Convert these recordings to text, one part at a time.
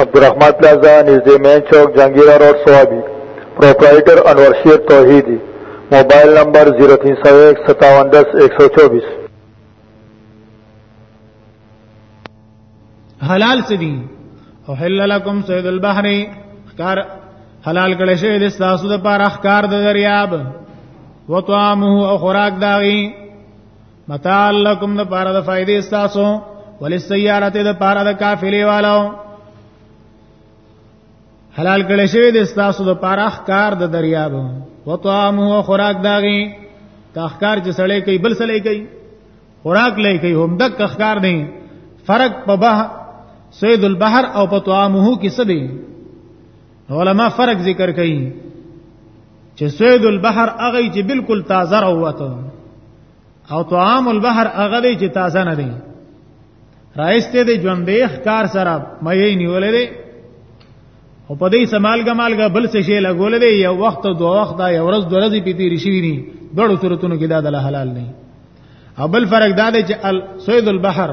عبدالرحمن پلازا نزدې مین چوک جهانګیرا روډ سوابي پرپرایټر انور شیر توحیدی موبایل نمبر 03015710124 حلال سدي او حلل لكم سيد البحر کار حلال کړي شه د تاسو د پاره ښکار د دریاب وطعامه او خوراک داغي متاع لکم د پاره د فائدې استاسو ولسیارت د پاره د قافلې والو حلال کړي شوی د استاسو د پاره احکار د دریاب او طعام او خوراک داغي تخکار چې سړی کوي بل سړی کوي خوراک لې کوي هم د تخکار نه فرق په به سید البحر او په طعامه کې څه دی علما فرق ذکر کوي چې سید البحر هغه چې بالکل تازه راوته او طعام البحر هغه دی چې تازه نه دی راځته دی ژوندې ښکار سره مې نیولې دی او په دې سمالګه مالګه بل څه شی لګولې دی یو وخت دوه وخت یو ورځ دوه ورځې پیتی رشي دي ډړو صورتونو کې دا د حلال نه او بل فرق دا دی چې سید البحر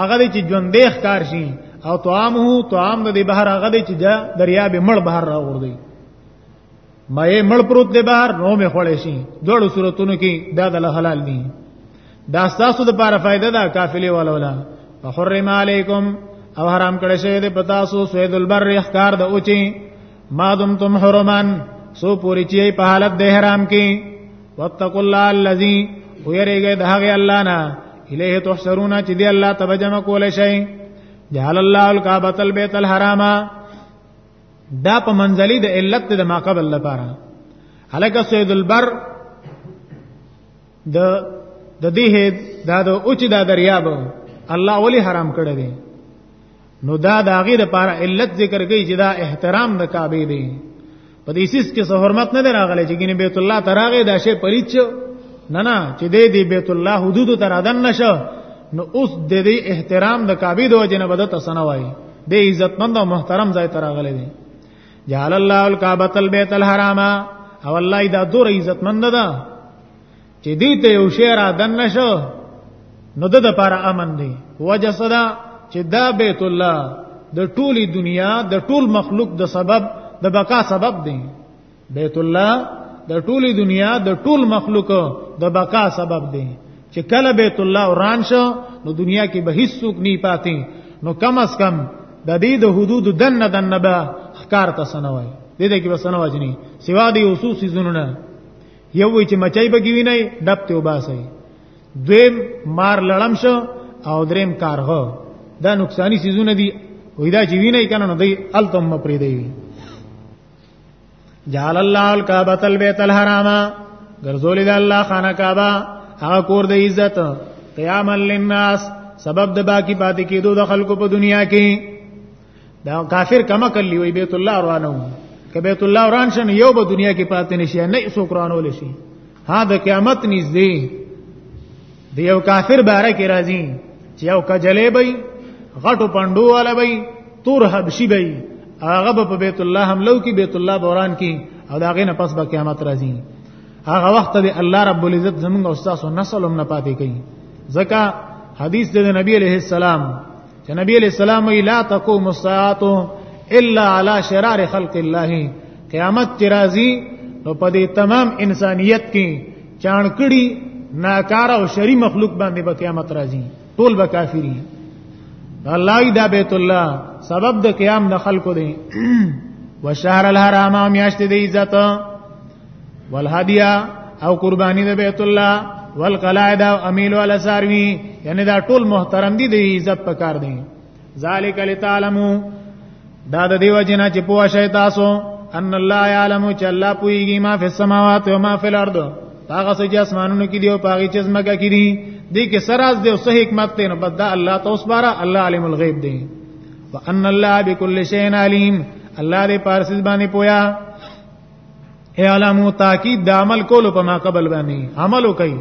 هغه دی چې ژوندې ښکار شي او طعامه طعام د بحر هغه دی چې دریا به مړ بحر راوړي مې مړ پروت دی بهر نو مې خوړې شي دوړو صورتونو کې دا د حلال دي دا تاسو د لپاره فائدہ ده قافلې ولولا وحرم علیکم او حرام کړی شوی دی پتا سو سید البر احکار د اوچی ما دم تم حرمان سو پوری چی په حالت د احرام کې واتقوا الله الذی ويریګه د هغه الله نه الیه تحشرون چې دی الله تبجمع کول شي جعل الله الكعبه البيت الحرام دا په منځلي د علت د ما قبل لپاره هلکه سید البر د د دې هیڅ دا د اوچ دا دریاب الله ولی حرام کړی دی نو دا د هغه لپاره علت ذکر کوي چې دا احترام د کعبه دی په دې سیس کې څه حرمت نه دراغلی چې ګینه بیت الله تراغه دا شی پلیچ نه نه چې دې دې بیت الله حدود تر ادن نشه نو اوس د دې احترام د کعبه د وجنه بدت سنوي د عزتمند او محترم ځای ته راغلی دی جعل الله الکعبۃ البیت الحرام او الله دا دور عزتمند ده چې دې ته یو شی را دن نشو نو د لپاره امن دی وجه صدا چې دا بیت الله د ټولي دنیا د ټول مخلوق د سبب د بقا سبب دی بیت الله د ټولې دنیا د ټول مخلوق د بقا سبب دی چې کله بیت الله وران شو نو دنیا کې به هیڅ څوک نه پاتې نو کم از کم د دې د حدود دنه دنه به خکار ته سنوي دې دې کې به سنوي نه سوا دې خصوصي زونونه یو وی چې مچای به کی ویني ډپ ته وباسي دویم مار لړم شو او دریم کارغه دا نقصانی سيزونه دي وې دا چې ویني کنه نو دې التم پرې دی جعل الله الكعبه البيت الحرام ګرځول د الله خانه کعبه هغه کور د عزت قیام للناس سبب د باقی پاتې کېدو د خلکو په دنیا کې دا کافر کما کلی وی بیت الله روانو که بیت الله وران شنه یو به دنیا کې پاتې نشي نه سو قران ول شي ها د قیامت نږدې د یو کافر باره کې راځي چې یو کجلې بې غټو پندو والا بې تور حبشي بې هغه په بیت الله حملو کې بیت الله بوران کې او دا غینه پس به قیامت راځي هغه وخت به الله رب العزت زمونږ استاد او نسل هم نه پاتې کوي ځکه حدیث د نبی علیه السلام چې نبی علیہ السلام وی لا تقوم الساعه الا على شرار خلق الله قیامت ترازی نو په دې تمام انسانیت کې چانکړي ناکاره او شری مخلوق باندې به قیامت راځي ټول به کافری الله دا بیت الله سبب د قیام د خلقو دی وشهر الحرام میاشت د عزت والهدیا او قربانی د بیت الله والقلائد او امیل ولا ساروی یعنی دا ټول محترم دي د عزت پکار دي ذالک لتعلمو دا د دیو جنا چې پوه شي تاسو ان الله یعلم چې الله پويږي ما فی السماوات و ما فی الارض هغه څه چې اسمانونو کې دی او هغه چې زمګه کې دی دې کې سراز دی او څه حکمت دی نو بس دا الله تاسو بارا الله عالم الغیب دی وان الله بكل شیء علیم الله دې پارسز باندې پویا اعلمو تاکید د عمل کولو په ما قبل باندې عمل وکي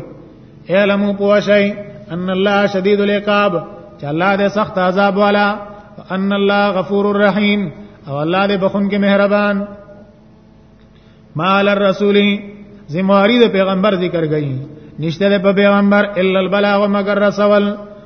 اعلمو پوښی ان الله شدید العقاب چې الله دې سخت عذاب والا ان الله غفور الرحیم او الله دې بخون کې مهربان مال الرسول زمواري د پیغمبر ذکر گئی نشته په پیغمبر الا البلاغ مگر رسول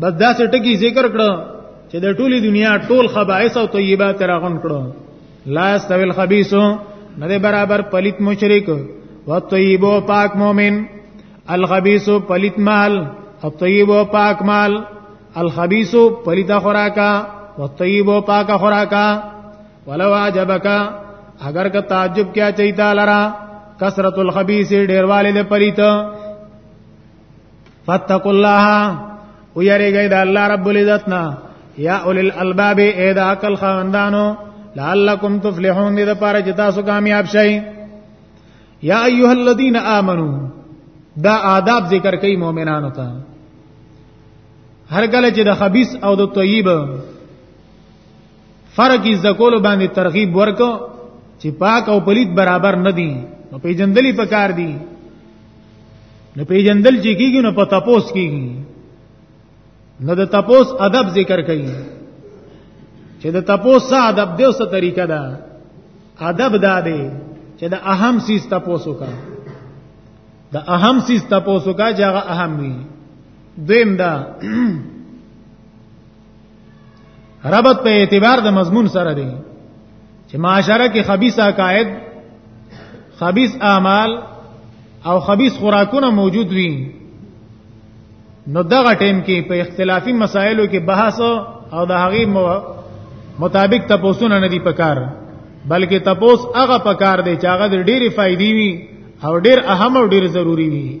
بس دا څه ټکی ذکر کړو چې د ټولي دنیا ټول خبائث او طیبات راغون کړو لا استوی الخبيث نه دی برابر پلیت مشرک او طیب او پاک مؤمن الخبيث پلیت مال او طیب او پاک مال الخبيث پلیت خوراکا او طیب او پاک خوراکا ولو عجبک اگر که تعجب کیا چیتا لرا کثرت الخبيث ډیرواله د پلیت فتقوا الله او یریږئ د الله رب العزت نه یا اول الالباب اې د عقل خواندانو لعلکم تفلحون دې لپاره چې تاسو کامیاب شئ یا ایها الذین آمنو دا آداب ذکر کوي مؤمنانو ته هر کله چې د خبيث او د طیب فرق یې زکول باندې ترغیب ورکو چې پاک او پلیت برابر نه دي نو پیجندلې پکار دي نو پیجندل چې کیږي نو په تپوس کیږي نو د تپوس ادب ذکر کړي چې د تپوس څه ادب دی او څه طریقه ده ادب دا دی چې د اهم سیس تپوس وکړه د اهم سیس تپوس وکړه چې هغه اهم وي دویم دا ربط په اعتبار د مضمون سره دی چې معاشره کې خبيث عقاید خبيث اعمال او خبيث خوراکونه موجود وي نو دغه ټیم کې په اختلافي مسایلو کې بحث او د هغې مطابق تپوسونه نه دي پکار بلکې تپوس هغه پکار دی چې هغه ډېری فائدې وي او ډېر اهم او ډېر ضروری وي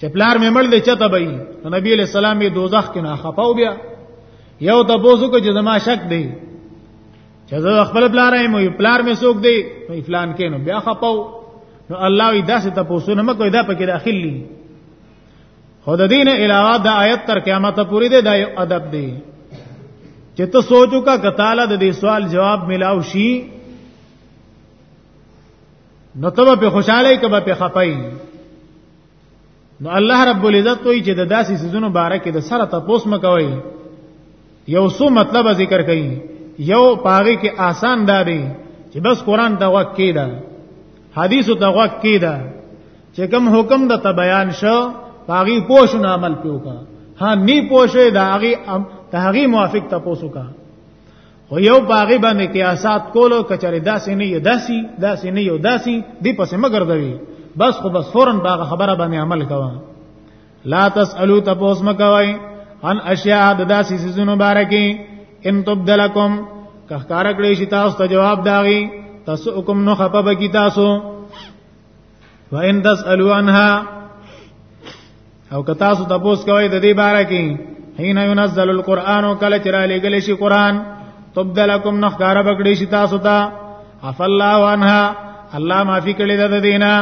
چې پلار مې مړ دی چته به نو نبی علیہ السلام یې دوزخ کې نه خپاو بیا یو د بوزو کو چې زما شک دی چې زه خپل پلار یې مو پلار مې سوق دی نو فلان کې نو بیا خپاو نو الله وی داسې ته پوسونه مکو دا پکې داخلي خود دین علاوه د آیت تر قیامت پورې دی دا یو ادب دی چې ته سوچو کا کتاله د دې سوال جواب ملاو شي نو ته به خوشاله کې به خپای نو الله رب العزت وی چې د داسې سيزونو باره کې د سره تاسو مکوي یو څو مطلب ذکر کړي یو پاغي کې آسان داري چې بس قران ته وخت کیدا حدیث ته وخت کیدا چې کوم حکم د ته بیان شو پاغي پوښ نه عمل پیوکا ها نی پوښې دا هغه ته هغه موافق تاسو کا خو یو باغی باندې قیاسات کولو کچره داسې نه یو داسي داسې نه یو داسي دی پسې مګر دوی بس خو بس فورن باغه خبره باندې عمل کوه لا تسالو تپوس مکوي ان اشیاء د داسې سيزونو بارکه ان تبدلکم که کار کړی شي تاسو ته جواب داغي تاسو حکم نو خپه بکی تاسو وان تسالوا عنها او که تاسو تاسو کوي د دې باره کې حين ينزل القرآن کله چې را لګل شي قرآن تبدلکم نخکار بکړي شي تاسو ته عف الله عنها الله معافي کړي د دینه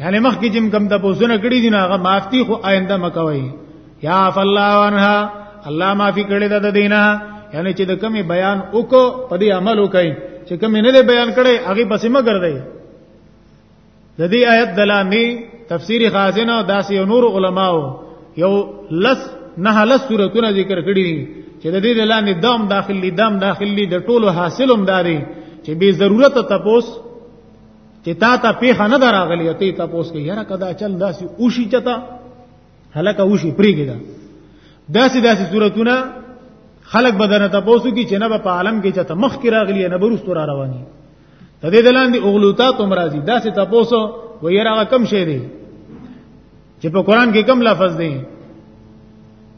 یعنی مخکې جم کم د پوسونه کړي دي هغه معافي خو آینده مکوي یا عف الله عنها الله معافي کړي د دینه یعنی چې د کمی بیان وکړو په دې عمل وکړي چې کمی نه بیان کړي هغه پسې مګر دی د دې آیت دلامي تفسیر خازن او داسې نور علماو یو لس نه لس سورتونه ذکر کړی دي چې د دې دلامي دام داخلي دام داخلي د ټولو حاصلوم داري چې به ضرورت تپوس چې تا ته پیخه نه دراغلی ته تپوس کې یاره کدا چل داسې اوشي چتا هلکه اوشي پریګی دا داسې داسې سورتونه خلق بدن تپوسو کی چې نه په عالم کې چته مخ کې راغلی نه بروستو را رواني د دې دلاندې اغلوطات هم راځي دا څه تاسو و یې راغه کم شی دی چې په قران کې کم لفظ دی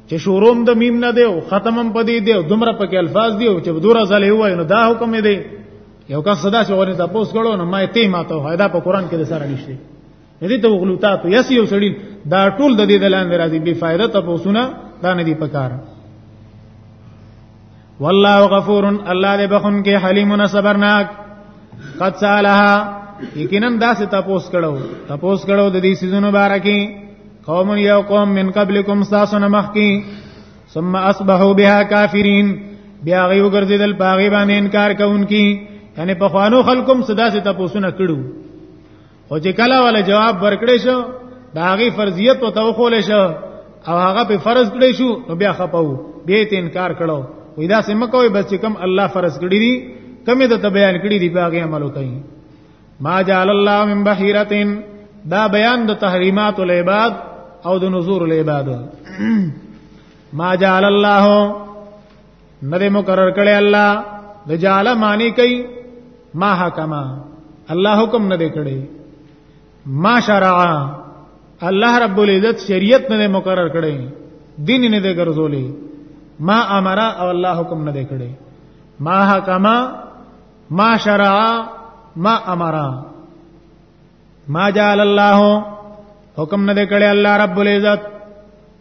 چې شوروم د میم نه دی او ختمم پدې دی او دومره پکې الفاظ دی او چې دوره ځلې وای نو دا حکم دی یو کس صدا چې ورته تاسو کړو نو ما یې ته ما ته هدا په قران کې سره نشته دې ته غلوتات یس یو سړی دا ټول د دې دلان راځي بے فائدہ تپوسونه دا نه دی پکار والله غفور الله دې بخون کې حلیم صبرناک قد سالها یقینا دا څه تپوس کړو تپوس کړو د دې سيزونو بارکی قوم یو قوم من قبلکم ساسن مخکی ثم اصبحوا بها کافرین بیا غي وګرځیدل پاغي باندې انکار کوونکی یعنی په خوانو خلقم صدا سے تپوسونه کړو خو چې کله ولا جواب ورکړې شو دا غي فرضیت او توخول شو او هغه په فرض کړې شو نو بیا خپاو بیا ته انکار کړو وې دا سم کوي بس چې کم الله فرض کړی دي کمه د بیان کړی دي باغ عمل کوي ما جعل الله من بحیرتن دا بیان د تحریمات العباد او د نذور العباد ما جعل الله نه دی مقرر کړی الله د جعل معنی کوي ما حکما الله حکم نه دی کړی ما شرع الله رب العزت شریعت نه مقرر کړی دین نه دی ګرځولې ما امر او الله حکم نه دی کړی ما حکما ما شرع ما امر ما جعل الله حکم نه دی کړی الله رب العزت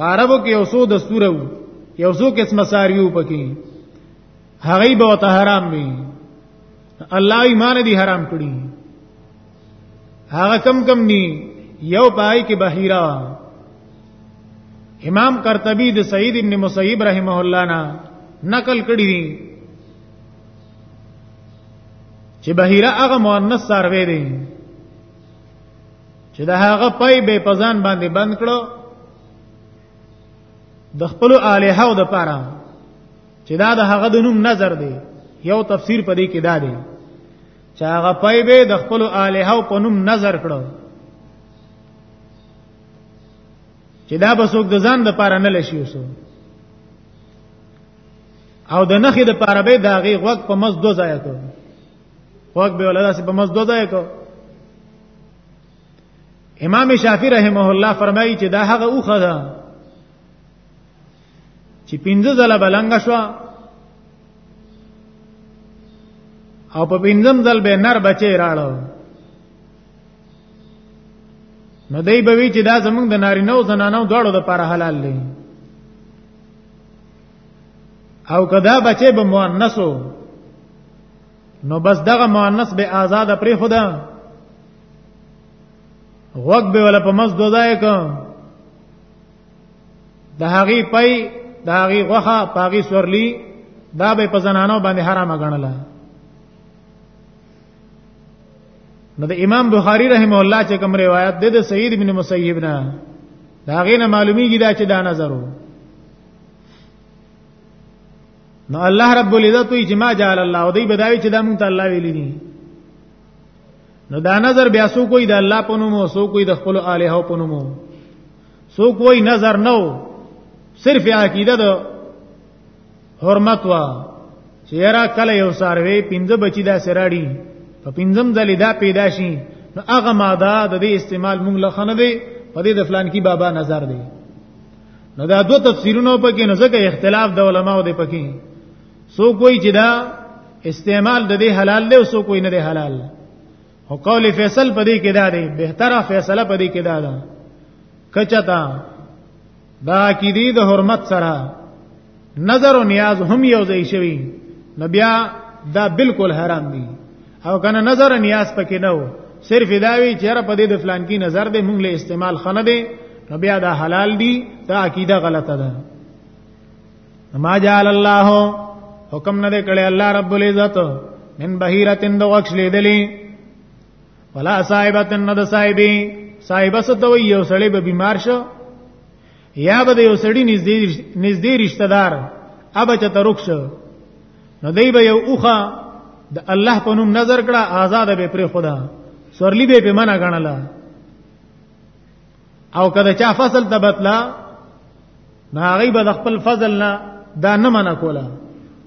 عربو کې یو څو دستور وو یو څو قسمه ساروی وو پکې هغه به ته حرام وي الله ایمان دي حرام کړی هغه کم کم ني یو پای کې بحیرا امام قرطبی د سعید ابن مسیب رحمه الله نا نقل کړی دي چې بحیرا هغه مؤنث ساروی دی چې د هغه پای به پزان باندې بند کړو د خپل الها او د پاره چې دا د هغه د نوم نظر دی یو تفسیر پدې کې دا دی چې هغه پای به د خپل الها او په نوم نظر کړو چې دا به څوک د ځان د پاره نه لشي وسو او د نخې د پاره به داغي غوږ په مز دو ځای کړو خوک به ولا داسې په مز دوه ځای کو امام شافعی رحمه الله فرمایي چې دا هغه اوخه ده چې پنځه ځله بلنګ شو او په پنځم ځل به نر بچي راړو نو دای به وی چې دا زمونږ د نارینه او زنانو دواړو لپاره حلال دی او کدا بچي به مؤنثو نو بس دغه مؤنث به آزاد پرې خدا غوږ به ولا په مز دوځای ک د هغه پي د هغه غوخه پاغي سورلی دا به په زنانو باندې حرامه ګڼله نو د امام بخاری رحم الله چې کوم روایت ده د سید ابن مسیب نه دا غینه معلومیږي دا چې دا نظر وو نو الله رب العزت وی چې ما جعل الله او دی بداوی چې دا مونږ ته الله ویلی دي نو دا نظر بیا سو کوئی د الله په نوم او سو کوئی د خپل الہو په نوم سو کوئی نظر نو صرف عقیده د حرمت وا چیرې کله یو ساروی پنځه بچی دا سراړي په پنځم ځلې دا پیدا شي نو هغه ماده د دې استعمال مونږ لخنه دی په دې د فلان کی بابا نظر دی نو دا دو تفسیرونه پکې نو ځکه اختلاف د علماو دی پکې سو کوئی چې دا استعمال د دې حلال دی او سو کوئی نه دی حلال او قول فیصل پدې کې دا دی بهتره فیصله پدې کې دا ده کچتا دا عقیدی د حرمت سره نظر او نیاز هم یو ځای شوی نو بیا دا بالکل حرام دي او کنه نظر نیاز پکې نه وو صرف داوی چې را پدې د فلان کی نظر دې مونږ له استعمال خنه دي نو بیا دا حلال دي دا عقیده غلطه ده ما جعل الله حکم نه کړي الله رب العزت من بهیرتن د وښ لیدلی ولا صاحبتن د صاحبې صاحبه ستوي یو سړی به بیمار شو یا به یو سړی نږدې نږدې رشتہ دار ابا چې ترک شو نو دی به یو اوخه د الله په نوم نظر کړه آزاد به پر خدا سورلی به په منع غنله او کله چا فصل تبتلا نو هغه به خپل فضل نه دا نه منع کوله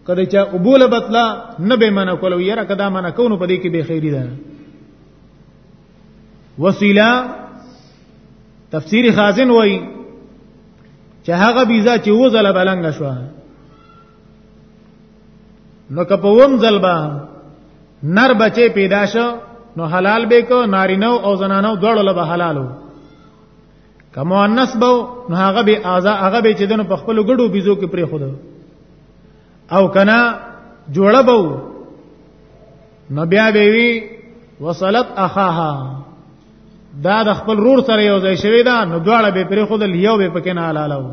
کله چا قبول بتلا نه به منع کوله یره کدا منع کونو په دې کې به خیری ده وسیله تفسیر خازن وای چې هغه بیزا چې وزله بلنګ شو نو که په وم ځلبا نر بچي پیدا شو نو حلال به کو نارینه او زنانه دواړو له حلالو کما انس بو نو هغه به آزا هغه به چې دنه په خپل ګډو بيزو کې پرې خود او کنا جوړه بو نو بیا به وی وصلت اخاها دا د خپل رور سره یو ځای شوی دا نو دواړه به پرې خود لیو به پکې نه حلالو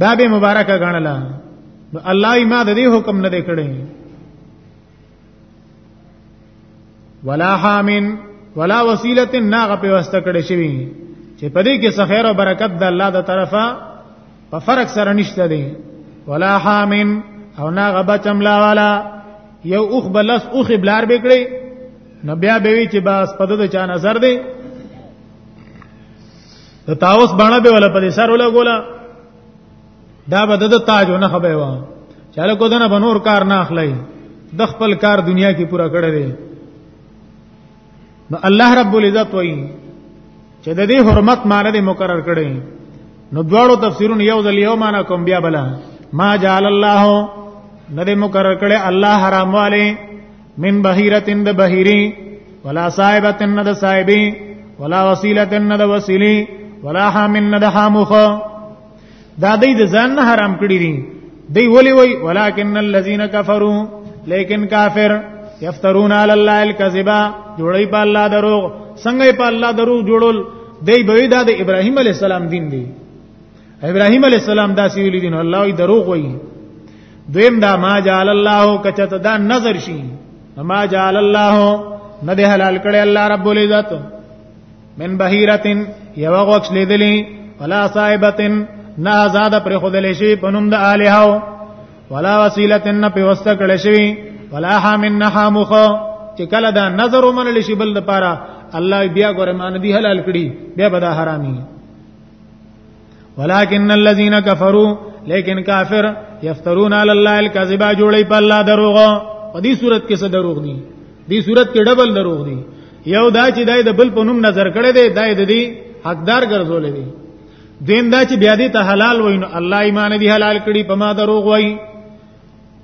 دا به مبارکه غنلا نو الله یې ما د دې حکم نه دی کړی ولا حامن ولا وسیله ناغه په واسطه کړی شوی چې په دې کې څه خیر او برکت د الله د طرفه په فرق سره نشته دی ولا حامن او ناغه بچم لا والا یو اوخ بلس اوخ بلار بکړي نو بیا به وی چې بس په دې چا نظر دی ته تاوس باندې به ولا په سر ولا ګولا دا به د تاج نه خبره و چاله کو دنه بنور کار نه اخلي د خپل کار دنیا کې پورا کړی دی نو الله رب العزت وایي چې د دې حرمت معنی دې مقرر کړي نو دواړو تفسیرونه یو ځل یو معنی کوم بیا بلا ما جعل الله نه دې مقرر کړي الله حرام والے من بهیرتن د بهیری ولا صاحبتن د صاحبی ولا وسیلتن د وسیلی ولا حامن د حامخه دا دای د ځان نه حرام کړی دي دی ولی وی ولکن الذين كفروا لیکن کافر یفترون علی الله الكذبا جوړی په الله دروغ څنګه په الله دروغ جوړول دی به دا د ابراهیم علی السلام دین دی ابراهیم علی السلام دا سی ویل دین الله ای دروغ وی دویم دا ما جعل الله کچت دا نظر شي ما جعل الله نه دی حلال کړي الله رب العزت من بهیرتن یو غوښ لیدلی ولا صاحبتن نه آزاد پر خودل شي پنوم د الہو ولا وسیلتن نه پیوسته کړی شي ولا حامن نه حامخ چې کله دا نظر ومنل شي بل د پاره الله بیا ګورمان دی حلال کړي بیا به دا حرامي ولكن الذين كفروا لیکن کافر یفترون علی الله الكذبا جوړی په الله دروغ په دې صورت کې څه دروغ دي دې صورت کې ډبل دروغ دي یو دا چې دای د بل په نوم نظر کړي دی دای د دې حقدار ګرځولې دي دین دا چې بیا دې ته حلال وینو الله ایمان دې حلال کړي په ما دروغ وای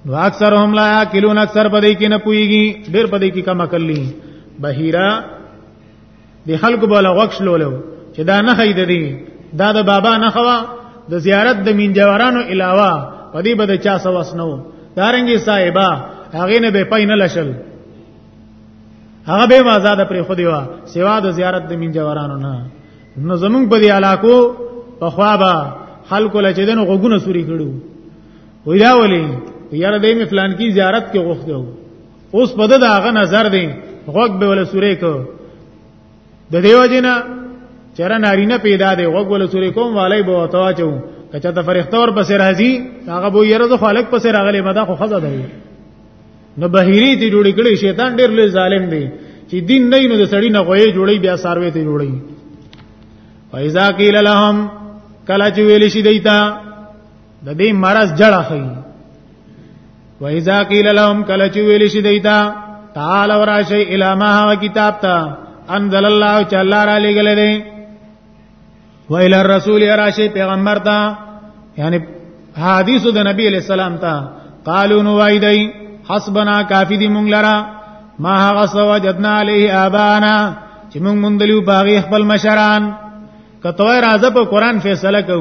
نو اکثر هم لا یاکلون اکثر پدې کې نه پويږي ډېر پدې کې کم عقل لې بهیرا د خلکو بوله غوښ لولو چې دا نه خې د دې دا د بابا نه خوا د زیارت د مینجوارانو علاوه په دې بده چا سواس نه وو دارنګي صاحبہ هغه نه به پاین لشل هغه به آزاد پر خو دیوا سوا د زیارت د مینجوارانو نه نو زمونږ په دې علاقو په خوابه خلکو لچې دنو غوګونه سوري کړو ویلا ولې یاره دې می فلان کی زیارت کې غوښته اوس په دغه هغه نظر دی غوږ به ول سورې کو د دیو جنا چر نارینه پیدا دی غوږ ول سورې کوم والای به وتوا چو کچا ته فرښتہ ور پسې راځي هغه به یره د خالق پسې راغلی مدا خو خزه دی نو بهیری ته جوړی کړي شیطان ډیر لوی ظالم دی چې دین نه نو د سړی نه غوې جوړي بیا ساروي ته جوړي فایزا قیل لهم کلا چې ویل شي دیتا د دې مرز جړه خي و اذا قيل لهم کله چې ویل شي دیتا تعال وراشي الی ما کتاب ته انزل الله چې الله را لګل دي و الی الرسول راشي پیغمبر ته یعنی حدیث د نبی علیہ السلام ته قالو نو وای دی حسبنا کافی دی مونږ لرا ما هغه سوجدنا علیه ابانا چې مونږ مونږ دلیو باغی خپل مشران کته راځه په قران فیصله کو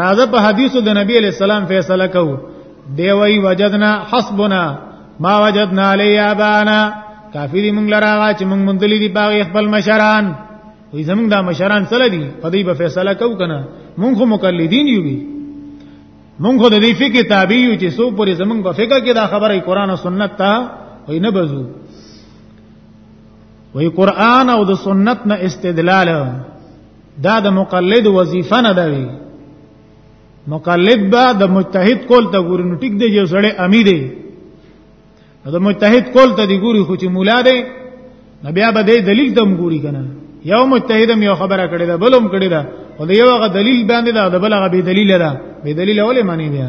راځه په حدیثو د نبی علی السلام فیصله کو دی وی وجدنا حسبنا ما وجدنا علی ابانا کافی دی مونږ لراغه چې مونږ مندلې دی باغ خپل مشران وی زمونږ دا مشران سره دی په دې په فیصله کو کنه مونږ خو مقلدین یو بی مونږ خو د دې فقې تابع یو چې سو پورې زمونږ په فقہ کې دا خبره قران او سنت ته وی نه بزو وی قران او د سنت نه استدلال دا د مقلد وظیفه نه دی مقلد با د مجتهد کول ته ګوري نو ټیک دی یو سړی امی دی د مجتهد کول ته دی ګوري خو چې مولا دی نو بیا به دی دلیل تم ګوري کنه یو مجتهد یو خبره کړی دا بلوم کړی دا خو یو غ دلیل باندې دا د بلغه به دلیل دا به دلیل ولې معنی بیا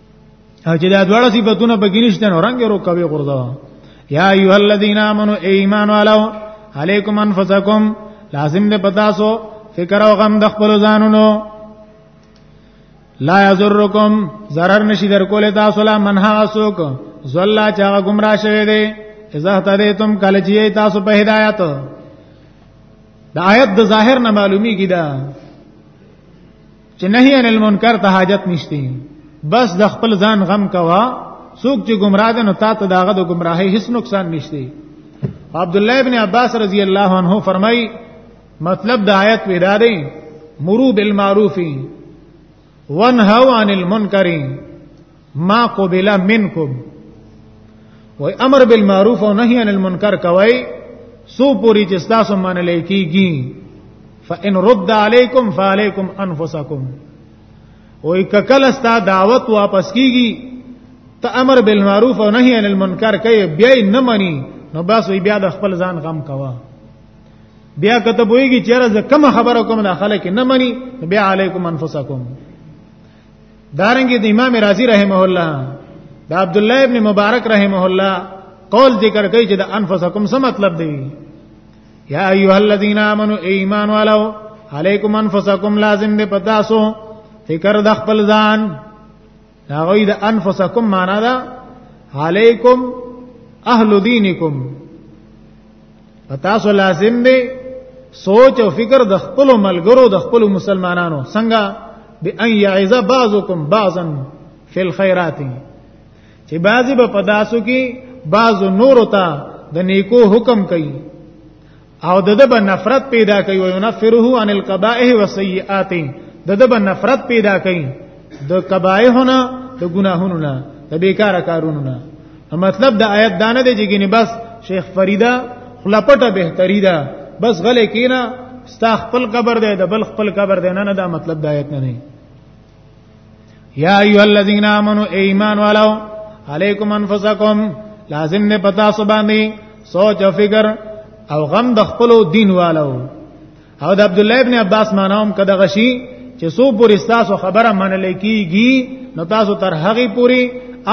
او چې دا دواړه صفاتونه پکې نشته نو رنگ ورو کوي غردا یا ایه الذین آمنو ایمان والو علیکم انفسکم لازم دې پتا سو فکر او غم د خپل ځانونو لا یذرکم zarar نشي در کولې تاسو لا منها اسوک زلا چا گمراه شوی دی اذا تدیتم کله چې تاسو په هدایت د آیت د ظاهر نه معلومیږي دا چې نهي عن المنکر ته حاجت نشته بس د خپل ځان غم کوا څوک چې گمراه ده نو تا ته داغه د گمراهۍ هیڅ نقصان نشته عبد الله ابن عباس رضی الله عنه فرمای مطلب د آیت پیدا دی مرو بالمعروف وانهوا عن المنکرین ما قبل منکم وای امر بالمعروف او نهی عن المنکر کوي سو پوری چې تاسو مان لیکيږي فان رد علیکم فعلیکم انفسکم وای ککل استا دعوت واپس کیږي ته امر بالمعروف او نهی عن المنکر کوي بیا نه مانی نو بس وی بیا د خپل ځان غم کوا بیا کته بوئیږي چیرې زه کوم خبره کوم نه خلک نه مانی بیا علیکم انفسکم دارنګ د امام رازی رحمه الله د عبد الله ابن مبارک رحمه الله قول ذکر کوي چې د انفسکم څه مطلب دی یا ایها الذین آمنو ایمان والو علیکم انفسکم لازم دی پتاسو فکر د خپل ځان دا غوی د انفسکم معنا ده علیکم اهل دینکم پتا سو لازم دی سوچ او فکر د خپل ملګرو د خپل مسلمانانو څنګه بأن يعز بعضكم بعضا فی الخيرات چې بعضی په پداسو کې بعض نور ته د نیکو حکم کوي او دغه به نفرت پیدا کوي او ينفره عن القبائح والسيئات دغه به نفرت پیدا کوي د کبایحونه د ګناهونو نه د بیکاره کارونو نه مطلب د آیت دانه دی چې ګینه بس شیخ فریدا خلپټه بهتری ده بس غلې کینا ستا خپل قبر دی د بل خپل قبر دی نه نه دا مطلب د آیت نه دی یا ایو الذین آمنو ایمان والو علیکم انفسکم لازم نه پتا سو باندې سوچ او فکر او غم د خپل دین والو او د عبد الله ابن عباس معناوم کده غشي چې سو پوری تاسو خبره منل کیږي نو تاسو تر هغه پوری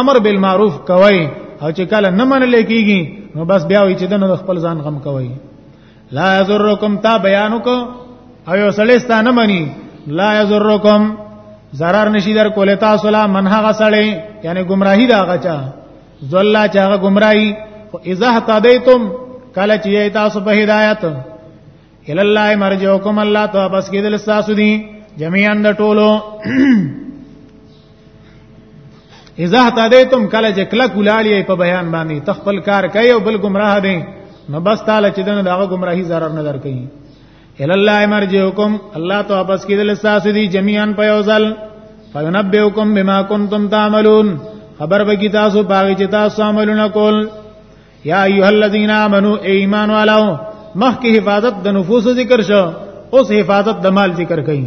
امر بالمعروف کوي او چې کله نه منل کیږي نو بس بیا وی چې د خپل ځان غم کوي لا یذرکم تا بیانو کو او یو سړی نه مني لا یذرکم zarar نشي در کوله تاسو لا منها غسړې یعنی گمراهی دا غچا زلا چا گمراهی اذا هتدیتم کله چې تاسو په هدایت ال الله مرجوکم الله ته بس کېدل تاسو دي جميعا د ټولو اذا هتدیتم کله چې کله کولاړی په بیان باندې تخپل کار کوي او بل گمراه دي نو بس تعالی چې دنه دغه گمراهي zarar نه در کوي ال الله مرجوکم الله ته بس کېدل تاسو دي جميعا په یوزل فینبئکم بما کنتم تعملون خبر به کی تاسو باغ چې تاسو عملونه کول یا ایها الذین آمنو ایمان والو مخکې حفاظت د نفوس ذکر شو اوس حفاظت د مال ذکر کړي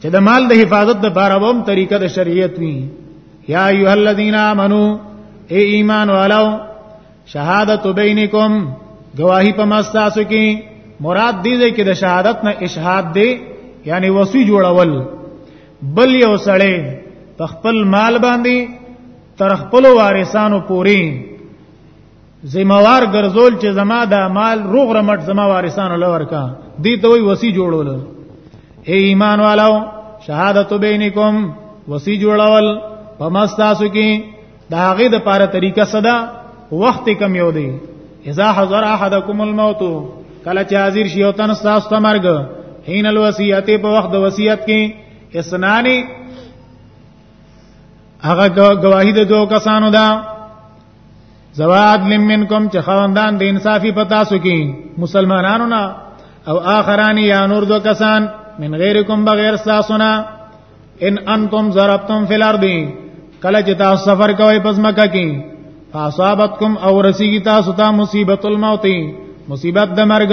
چې د مال د حفاظت د بار اوم طریقه د شریعت وی یا ایها الذین آمنو ای ایمان والو شهادت بینکم گواہی په مستاسو کې مراد دې دې کې د شهادت نه اشهاد دی یعنی وصی جوړول بل یو سړی په خپل مال باندې تر خپل وارثانو پوري زموار ګرځول چې زما د مال روغ رمټ زما وارثانو لور کا دي ته وی وسی جوړول اے ایمان والو شهادت بینکم وسی جوړول پمستاسو کې دا هغه د پاره طریقه صدا وخت کم یو دی اذا حضر احدکم الموت کله چې حاضر شي او تن تاسو ته مرګ حين الوصیت په وخت د وصیت کې اسنانی هغه گواهی د دوه کسانو ده زواد لمنکم چې خواندان د انصافي پتا سو کې مسلمانانو نه او آخران یا نور دو کسان من غیرکم بغیر ساسنا ان انتم ضربتم فی الارض کله چې تاسو سفر کوئ پس مکه کې فاصابتکم او رسیږي تاسو ته مصیبت الموت مصیبت د مرګ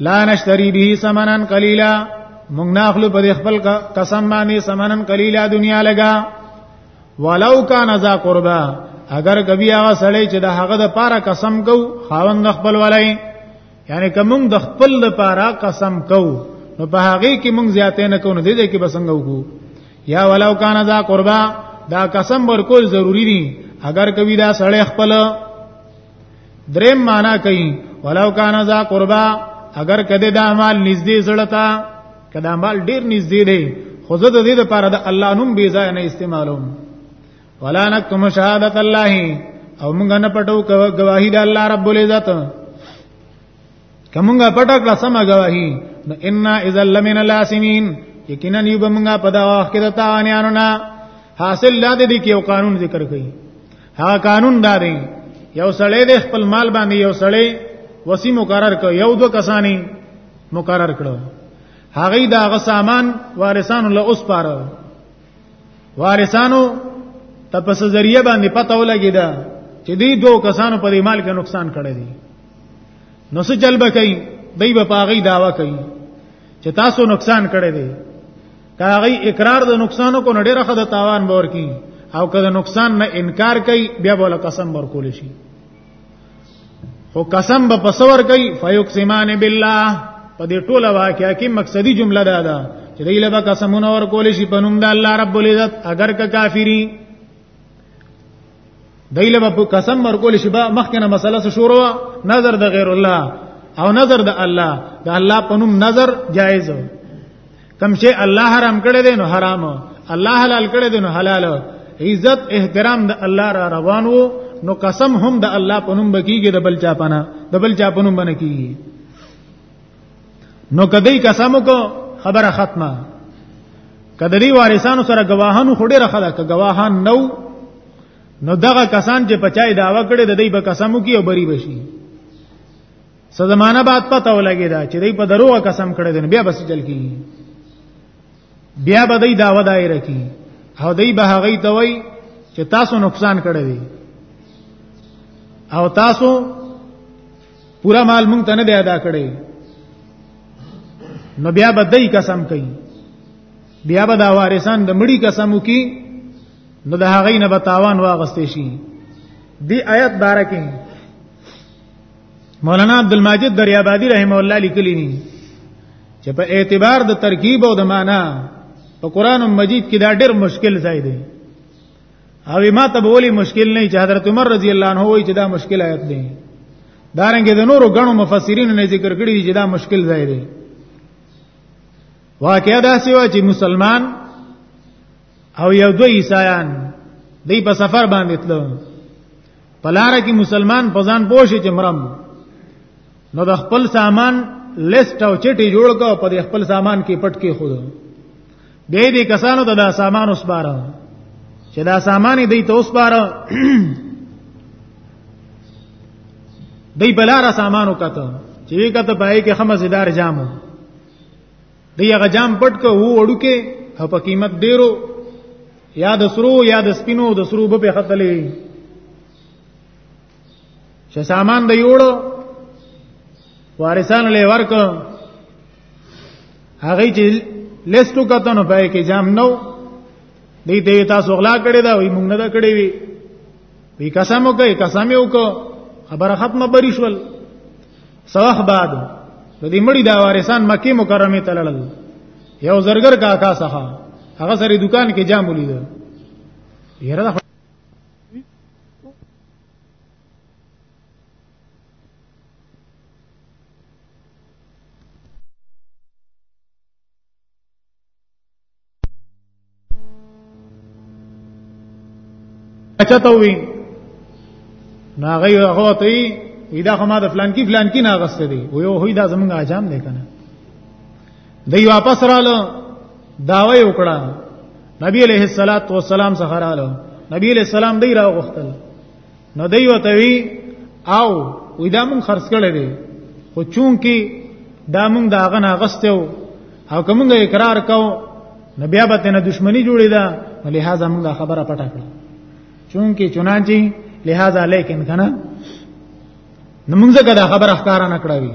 لا نشتری به سمنن قلیلا مونږ ناخلو په خپل قسم باندې سمنن قلیلا دنیا لگا ولو کان ذا قربا اگر کبي هغه سړی چې د هغه د پاره قسم کو خاوند خپل ولای یعنی کوم د خپل د پاره قسم کو نو په هغه کې مونږ زیاتې نه کوو دې دې کې بسنګ وکړو یا ولو کان ذا قربا دا قسم ورکول ضروری دي اگر کوي دا سړی خپل دریم معنا کوي ولو کان ذا قربا اگر کده دا مال نږدې زړتا کدا مال ډیر نږدې دی خو زه د دې لپاره د الله نوم بي ځای نه استعمالوم ولا نکتم شهادت الله او موږ نه پټو گواهی د الله رب العزت کومه پټه کړه سم گواهی نو ان اذا لمن الاسمین یقینا یو بمغه په دا وخت کې د تاوانیانو نه حاصل لا دې کې یو قانون ذکر کړي ها قانون دا دی یو سړی د خپل مال باندې یو سړی وسی مقرر کړ یو دو کسانی مقرر کړو هغه دا غ سامان وارثانو له اوس پاره وارثانو تپس ذریعہ باندې پته ولګی دا چې دې دوه کسانو په مال کې نقصان کړی دی نو څه جلب کوي دای په پاغي داوا کوي چې تاسو نقصان کړی دی کاغی اقرار د نقصانو کو نډه راخه د تاوان باور کی او کله نقصان نه انکار کوي بیا بوله قسم ورکول شي خو قسم به پسور کوي فیقسمان بالله په دې ټوله واقعیا کې مقصدی جمله ده دا چې دې لبا قسمونه ورکول شي په نوم د الله رب العزت اگر که کافری دایله په قسم مرګول شي با مخکنه مسله څه شروع نظر د غیر الله او نظر د الله د الله په نوم نظر جایز کم شي الله حرام کړی دی نو حرام الله حلال کړی دی نو حلال عزت احترام د الله را روان وو نو قسم هم د الله په نوم بکیږي د بل چا پنه د بل چا په نوم باندې کیږي نو کدی قسم کو خبره ختمه کدی وارثانو سره گواهانو خډه راخلا ک گواهان نو نو دغه کسان چې پچای داوا کړي د دې په قسم کې او بری بشي څه زمانہ بعد پته ولګی دا چې دې په درو قسم کړي دین بیا بس چل کی بیا به دې داوا دایره کی او دې به هغه ته وای چې تاسو نقصان کړی دی او تاسو پورا مال مونږ ته نه دی ادا کړی نو بیا به دای قسم کوي بیا به دا وارثان د مړي قسم وکي نو د هغې نه به تاوان واغستې شي دی آیت بارکه مولانا عبد الماجد دریابادی رحم الله لیکلی ني چې په اعتبار د ترکیب او د معنا په قران مجید کې دا ډېر مشکل ځای دی او ما ته بولی مشکل نه چې حضرت عمر رضی الله عنه وایي چې دا مشکل آیت دی دارنګ د نورو غنو مفسرین نه ذکر کړی دی چې دا مشکل ځای دی واقعیا دا سیوا چې مسلمان او یو دوه عیسایان دی په سفر باندې تلو پلار کې مسلمان پزان پوښي چې مرم نو د خپل سامان لیست او چټي جوړ کو په خپل سامان کې پټ کې خود دې دې کسانو ته دا سامان وسپاره چې دا سامان دې ته وسپاره دې بلار سامان وکړه چې کته پای کې خمس ادار جامو دې هغه جام پټ کو وو وړو کې په قیمت ډیرو یا د سرو یا د سپینو د سرو په خطلې چې سامان به یوړو وارثان له ورک هغه چې لیستو کتنو پای کې جام نو دې دې تاسو غلا کړی دا وي مونږ نه دا کړی وي وی قسم وکي قسم یو کو خبره ختمه بری شول سوخ بعد د دې مړی دا وارثان مکه مکرمه تلل یو زرګر کاکا څخه هغه سره دکان کې جام ولید یره چاته وي ناغه هغه ته وی دا خو ما د فلان کی فلان کی ناغسته دی وی او هی دا زمونږ اجام دی کنه دی واپس رااله داوی وکړه نبی علیہ الصلات والسلام څخه رااله نبی علیہ السلام دی را غختل نو دی وته وی او وی دا مون خرڅ کړی دی خو چون کې دا مونږ دا غن غستو او کومه اقرار کو نو بیا به تنه دښمنی جوړی دا لہذا مونږ خبره پټه کړه چون کې چنانچې لہذا لیکن کنه نو مونږ دا خبره ښکارا نه کړاوی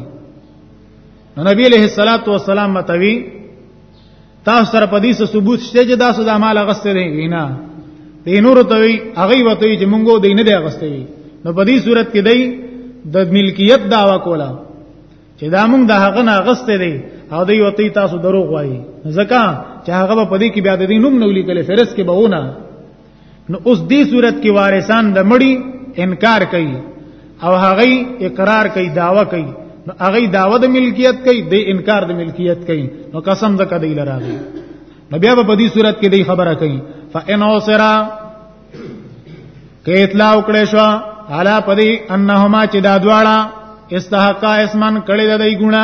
نو نبی علیہ الصلات والسلام متوی تاسو سره په دې ثبوت شته چې تاسو د مال غسته دی نه دې نور ته وی هغه وته چې مونږه دې نه دی غسته وی نو په دې صورت کې دی د ملکیت داوا کولا چې دا مونږ د هغه نه غسته دی او دې وته تاسو دروغ وایي ځکه چې هغه په دې کې بیا د دې نوم نو لیکل فرس کې بهونه نو اوس دې صورت کې وارثان د مړي انکار کوي او هغه اقرار کوي داوا کوي نو هغه داوا د ملکیت کوي د انکار د ملکیت کوي نو قسم د کدی لراغي نو بیا په دې صورت کې دې خبره کوي فإن اوسرا کې اطلاع وکړې شو حالا پدې انهما چې دا دواړه استحقا اسمن کړي د دې ګونه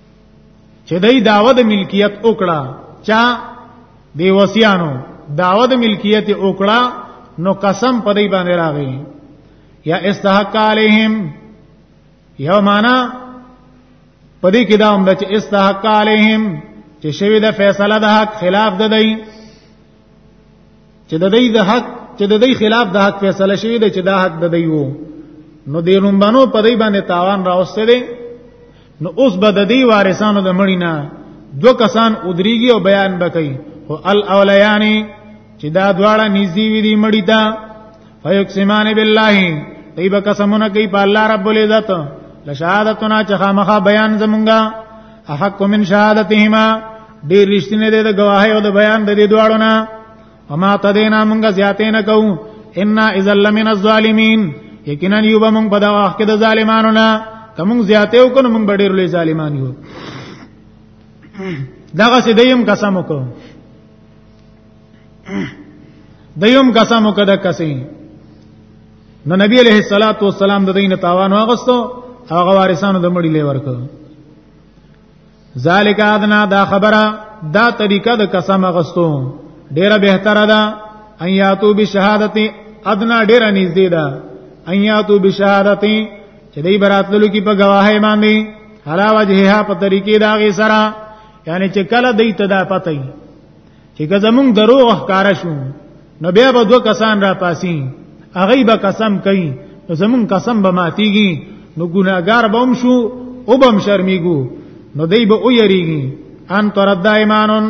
چې دای داوه د ملکیت وکړه چا دی وسیانو داوه د ملکیت وکړه نو قسم په دې باندې راغی یا استحق علیهم یو معنا پدې کې دا هم د استحق علیهم چې شوی د فیصله د حق خلاف ده دی چې د دې د حق چې د دې خلاف د حق فیصله شوی دی چې دا حق د دی وو نو د رومبانو په دې باندې تاوان راوسته دی نو اوس به د دې وارثانو د مړی نه دو کسان ودریږي او بیان بکړي او الاولیانی چې دا دواړه نږدې وي دي مړی ته فیقسمان بالله دی به قسمونه کوي په الله رب العزت لشهادتنا چې خامخا بیان زمونږه احق من شهادتهما ډیر رښتینه دی د گواهی او د بیان د دې دواړو نه وما تدینا مونږ زیاتې نه کوو ان اذا لمن الظالمین یقینا یوب مونږ په دا وخت کې د ظالمانو نه کوم زیاتې وکړو مونږ ډیر لوی ظالمان یو دغه سې دیم قسم وکړو دیم قسم وکړه کسې نو نبی علیہ الصلات والسلام د دین تاوان واغستو هغه وارثانو د مړی لې ورکړ ذالک ادنا دا خبره دا طریقه د قسم غستو ډیره بهتره ده ان یاتو بشهادت ادنا ډیره نږدې ده ان یاتو بشهادت چې دای براتلو کې په گواهی باندې حلا وجهه په طریقې دا غي سره یعنی چې کله دای ته دا پته چې که زمونږ دروغ ښکار شو نو بیا به دوه کسان را پاسي هغه به قسم کوي نو زمونږ قسم به ماتيږي نو ګناګار به هم شو او به هم شرمېږو نو دی به او یریږي ان ترد ایمانون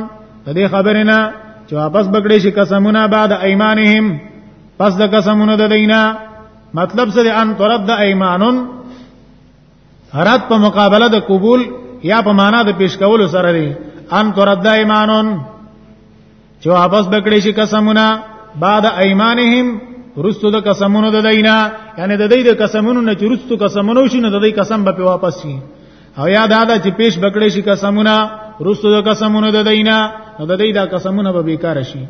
د دې خبرې نه چې واپس بکړې شي قسمونه بعد ایمانهم پس د قسمونو د دینه مطلب څه دی ان ترد ایمانون رد په مقابله د قبول یا په معنا د پیش کولو سره دی ان ترد ایمانون چې واپس بکړي شي قسمونه بعد ایمانهم رستو د قسمونو د دینا یعنی د دې د قسمونو نه چې رستو قسمونو شي نه د دې قسم به په واپس شي او یا دا دا چې پیش بکړي شي قسمونه رستو د قسمونو د دینا نو د دې د قسمونه به بیکار شي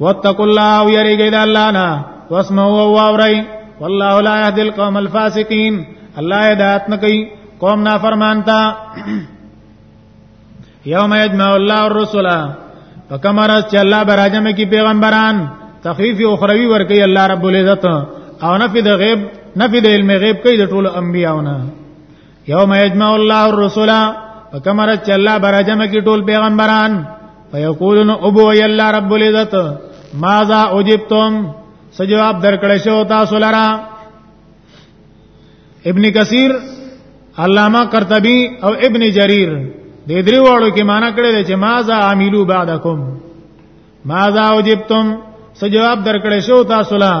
واتقوا الله ويرجي د الله نه واسمعوا واوري والله لا يهدي القوم الفاسقين الله هدایت نه کوي قوم نافرمان تا یوم یجمع الله الرسل فکمر چې الله براجم کی پیغمبران تخفیف اخروی ور کوي الله رب العزت او نفي د غیب نفي د علم غیب کوي د ټولو انبیاونه یوم یجمع الله الرسل فکمر چې الله برجمه کې ټول پیغمبران فیقولون ابو ای الله رب العزت ماذا اجبتم سجواب درکړې شو تاسو لرا ابن کثیر علامہ قرطبی او ابن جریر د دې وړو کې معنی کړی چې ماذا عملو بعدکم ماذا اجبتم سجواب درکړې شو تاسو لرا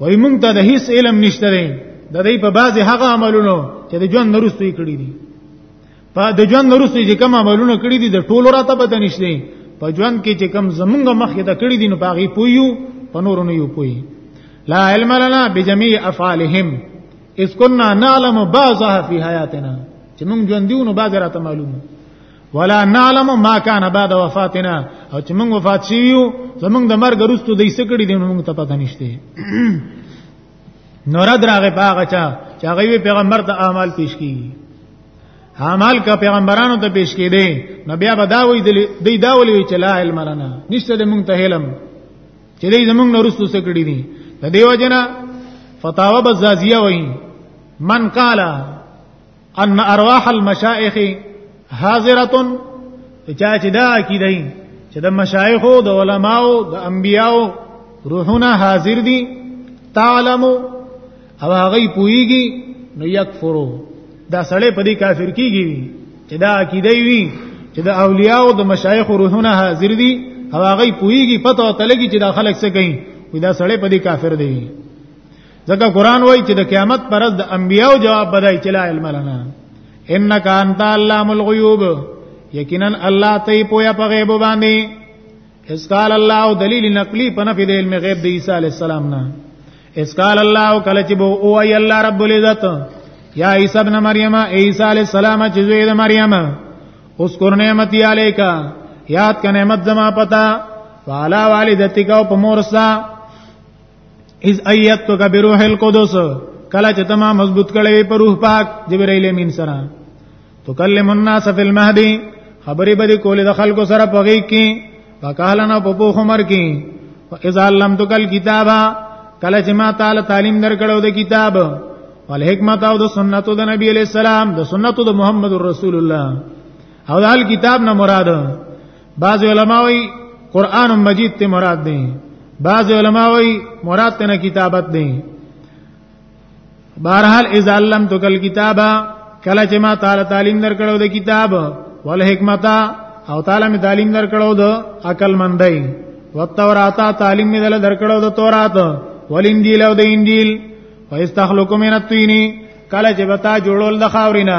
وای مونږ ته د هیڅ علم نشته دی د دې په بعضي هغه عملونو چې د ژوند نورستو یې کړی دي په د ژوند نورستو چې کوم عملونه کړی دي د ټولو راته پته نشته په ژوند کې چې کوم زمونږ مخې ته کړی دي نو پاغي پویو په نورو نه یو پوی لا علم لنا بجميع افعالهم اس كنا نعلم بعضها في حياتنا چې مونږ ژوند دیو نو بعض راته معلومه ولا نعلم ما كان بعد وفاتنا او چې موږ وفات شیو زمونږ د مرګ وروسته دې سکړي دي موږ ته پته نشته نور دراغه پاغه چا چې هغه پیغمبر ته اعمال پیش کړي اعمال کا پیغمبرانو ته پیش کړي دي نو بیا به دا وی دی دا ولي چې لا علم لنا نشته دې موږ ته علم چې دې زمونږ وروسته سکړي دي د دیو جنا فتاوا بزازیه وای من قالا ان ارواح المشائخ حاضره چا چې دا عقیده چې د مشایخو د علماو د انبیاو روحونه حاضر دي تعلمو او هغه پويږي نو یکفرو دا سړی په دې کافر کیږي چې دا عقیده وي چې د اولیاء او د مشایخ روحونه حاضر دي او هغه پويږي پته او تلګي چې دا خلک څه کوي وي دا سړی په دې کافر دی ځکه قران وایي چې د قیامت پر ورځ د انبیانو جواب بدای چې لا علم لنا انک انت علام الغیوب یقینا الله ته پویا په غیب باندې اس قال الله دلیل نقلی په نفی د علم غیب د عیسی علی السلام نه اس قال الله کله چې بو او ای الله رب العزت یا عیسی ابن مریم عیسی علی السلام چې زوی د مریم اوس کور نعمتي علیکا یاد کنه مت زما پتا والا والدتک او په مورسا اذ ایتک بروح القدس کله چې تما مضبوط کړي په روح پاک جبرائیل امین سره تو کلم الناس فی المهدی خبرې به کولې د خلکو سره پغې کې وکالنا په پوخ عمر کې اذا لم تکل کتابا کله چې ما تعالی تعلیم درکړو د کتاب ول حکمت او د سنتو د نبی علی السلام د سنتو د محمد رسول الله او د کتاب نه مراد بعض علما وایي قران مجید ته مراد دی بعض علما وایي مراد ته نه کتابت دی بهرحال اذا لم تکل کتابا کله چې ما تعالی تعلیم درکړو د کتاب ول حکمتا او تعالی می تعلیم درکړو د عقل مندای والتورات تعلیم می دل درکړو د تورات ولنجیل او د انجیل فاستخلق من الطين کله چې بتا جوړول د خاورینا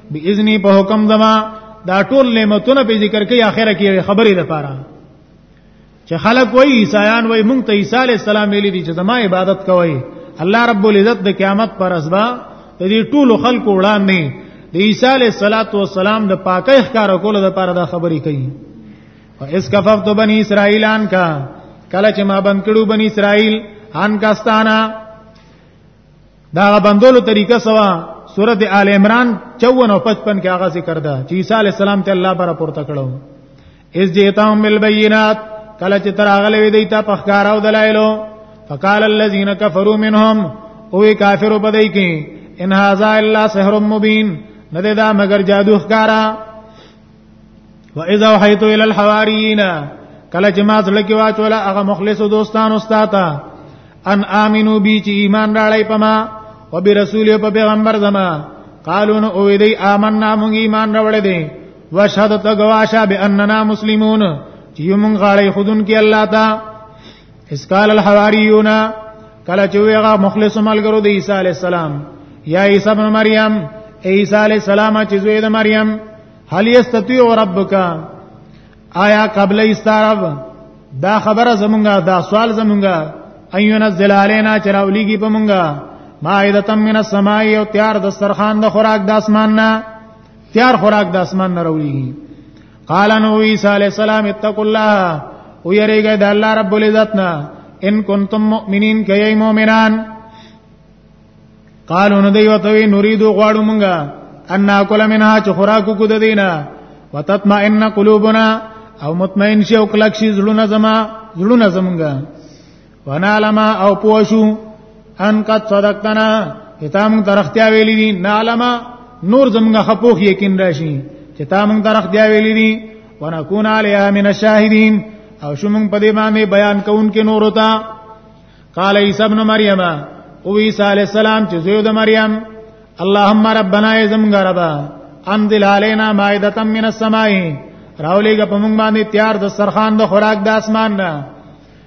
باذنی په حکم دما دا ټول نعمتونه په ذکر کې اخره کې خبرې ده پاره چې خلک وایي عیسایان وایي مونږ ته عیسی علی السلام ویلي دي چې زما عبادت کوي الله رب العزت د قیامت پر اسبا د دې ټول خلکو وړاندې د عیسی علی السلام د پاکۍ ښکار کولو لپاره دا خبرې کوي او اس کففت بنی اسرائیلان کا کله چې ما بند کړو بنی اسرائیل ان کاستانا دا بندولو طریقه سوا سورته آل عمران 54 او 55 کې هغه ذکر ده چې عیسی علی السلام ته الله پر پورته کړو اس جیتاهم بالبینات کله چې تر هغه لوي دی ته پخکاراو دلایلو فقال الذين كفروا منهم او کافر په دای کې ان هاذا الا سحر مبین نه دا مگر جادو ښکارا و اذا وحیت الى الحواریین کله چې ما زړه کې واچول هغه مخلص دوستان استاد ان امنو بی چې ایمان راړی پما او به رسول په پیغمبر زما قالو نو او دی آمنا مونږ ایمان راوړې دي وشهد تگواشا باننا مسلمون چې مونږ غاړې خودن کې الله تعالی اسقال الحواریون کله چې هغه مخلص ملګرو د عیسی علی السلام یا عیسی ابن مریم عیسی علی السلام چې زوی د مریم هل یستطيع ربک آیا قبل استعرب دا خبره زمونږه دا سوال زمونږه ایون زل علینا چراولیږي په مونږه مائده من السماء او تیار د سرخان د خوراک د اسمان نه تیار خوراک د اسمان نه راولیږي قال نو عیسی علی السلام اتقوا الله او یریګه د الله رب العزت نه ان کنتم مؤمنین کای مؤمنان قالو نو دی وتوی نريدو غواړو مونږه ان ناکل منها چې خوراکو کو د دینه وتطمئن قلوبنا او مطمئن شي او کلک شي زړونه زما زړونه زمونږه ونعلم او پوشو ان قد صدقتنا کتا مون ترختیا ویلی دي نعلم نور زمغه خپوخ یقین راشي کتا مون ترختیا ویلی دي ونكون عليها من الشاهدين او شوم په دې باندې بیان کوونکې نور وتا قال عيسى ابن مريم او عيسى عليه السلام چې زوی د مریم اللهم ربنا يزمغ ربا انزل علينا مائده من السماء راولېګه په مونږ باندې تیار د سرخان د خوراک د اسمان نه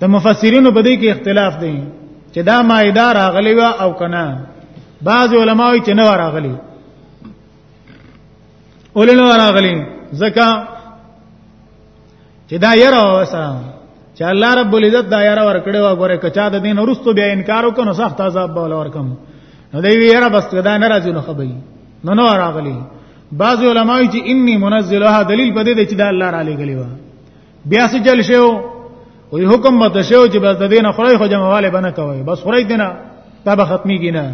د مفسرینو په دې کې اختلاف دی چې دا مائده راغلی و او کنه بعض علماوی چې نه راغلی اولنو راغلی زکه چې دا یره وسه چې الله رب العزت دا یاره ورکړي وا غره کچا د دین ورستو بیا انکار وکړو سخت عذاب به ورکم نو دی یاره بس دا نه راځي نو خبري نو نو راغلی بعض علماء چې انی منزلها دلیل پدې دی چې دا الله را لګلی و بیا څه چل شو وی حکم مت شو چې بس د دین خړای خو جمعواله بنه کوي بس خړای دینه دا به ختمي کینه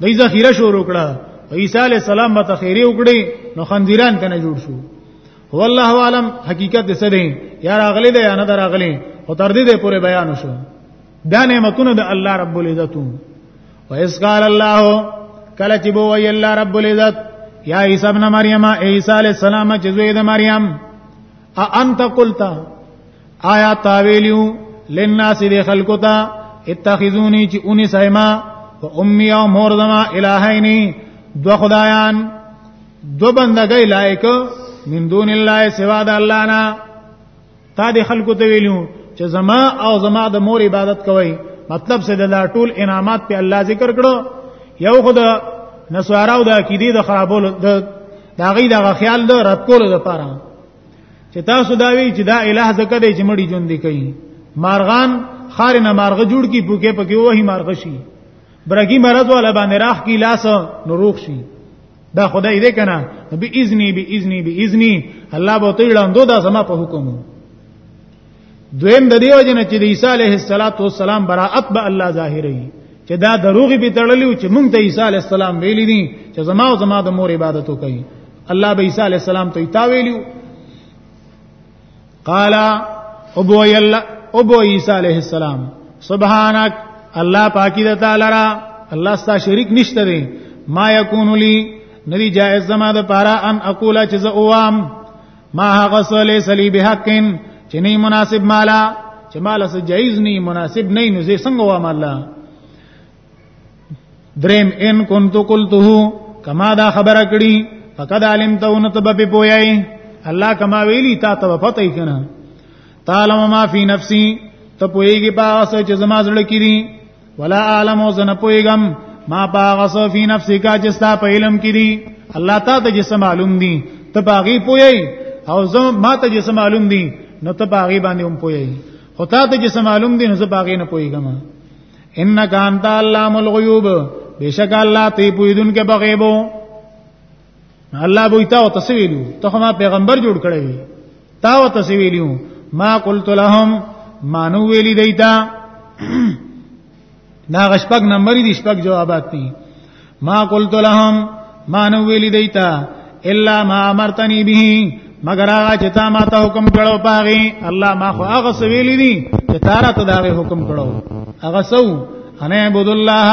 د ذخیره شروع کړه عیسی علی السلام مت خیره وکړي نو خندیران کنه جوړ شو هو الله عالم حقیقت دې سره یا راغلی دی یا نه راغلی او تر دې پورې بیان شو دا نعمتونه د الله رب العزت و اس قال الله کله چې بو وی الله رب العزت یا عیسی ابن مریم عیسی علی السلام چې زوی د مریم ا انت قلت آیا تاویلیو للناس دی خلقو تا اتخذونی چی اونی سایما و امی او مور زما الہینی دو خدایان دو بندگی لائک من دون الله سوا د الله نه تا دی خلقو ته ویلیو چې زما او زما د مور عبادت کوي مطلب څه د ټول انعامات په الله ذکر کړو یو خدای نسواراو د عقیده د خرابولو د دا غي دا خیال د رد کولو لپاره چې تاسو دا وی چې دا الہ زکه دی چې مړي ژوند دی کوي مارغان خار نه مارغ جوړ کی پوکې پکې وਹੀ مارغ شي برګي مرض ولا باندې راخ کی لاس نروخ شي دا خدای دې کنه به اذنی به اذنی به اذنی الله به ته لاندو دا سما په حکم دویم د دیو جن چې د عیسی علیه السلام براءت به الله ظاهري چې دا دروغي به تړلی چې مونږ ته عیسی علیه السلام ویلی دي چې زما او زما د مور عبادت وکړي الله به عیسی علیه السلام ته تا ویلو قال ابو یلا ابو عیسی علیه السلام سبحانك الله پاکی د تعالی را الله ستا شریک نشته دی ما یکون لی ندی جائز زما د پارا ان اقولا چې زه اوام ما هغه سولې سلی به حقین چې نه مناسب مالا چې مالا سره جایز نه مناسب نه نو زه څنګه وام الله دریم ان كنت قلته کما دا خبره کړي فقد علمت ان تب په پوي الله کما ویلی تا ته پته یې کنه تعالی ما فی نفسی ته پويږي په اساس چې زما زړه کې دي ولا اعلم زن پویګم ما باغس فی نفسک جستا په علم کې دي الله تا ته جسم معلوم دي ته باغی پوی او زم ما ته جسم معلوم دي نو ته باغی باندې هم پوی خو تا ته جسم معلوم دي نو زه باغی نه پویګم انک انت علام الغیوب بشک الله تی پویدون کې بغیبو الله به تا او تسویلو ته ما پیغمبر جوړ کړی وی تا او تسویلو ما قلت لهم مانو ویلی دیتا دا غشپک نمبر دي شپک جوابات دي ما قلت لهم مانو ویلی دیتا الا ما امرتنی به مگر هغه چې تا ما ته حکم کړو پاغي الله ما خو هغه سویلې دي چې تارا ته دا حکم کړو هغه سو ان عبد الله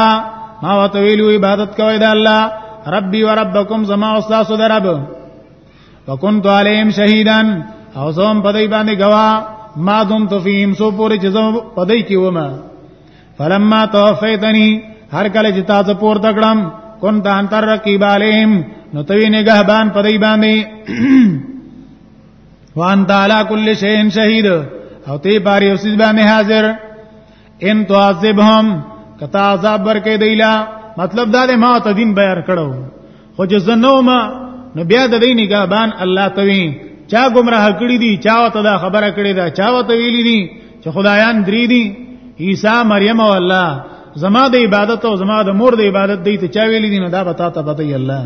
ما وتویلو عبادت کوي د الله ربي وربکم زما استاد درب وکنت علیم شهیدا او زم په دې باندې گوا ما دم تفیم سو پوری چې زم په دې کې ومه فلما توفیتنی هر کله چې تاسو پور تکړم کون ته انتر رقیب علیهم نو توی نگهبان پدای باندې وان تعالی کل شیء شهید او تی باری اوسې باندې حاضر ان تعذبهم کتا عذاب ورکې دیلا مطلب دا دې ما ته دین بیان کړو خو جزنو ما نو بیا د دې نگهبان الله توی چا گمراه کړی دي چا وته دا خبره کړی دا چا وته ویلی دي چې خدایان درې دي عیسی مریم او الله زما د عبادت او زما د مور د عبادت دی ته چا ویلی دي نه دا بتا ته بتای الله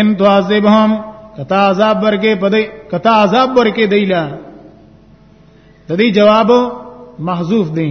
ان تعذبهم کتا عذاب ورکه پدې کتا عذاب ورکه دیلا د دې جواب محذوف دی